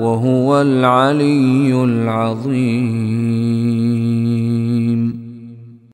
وهو العلي العظيم.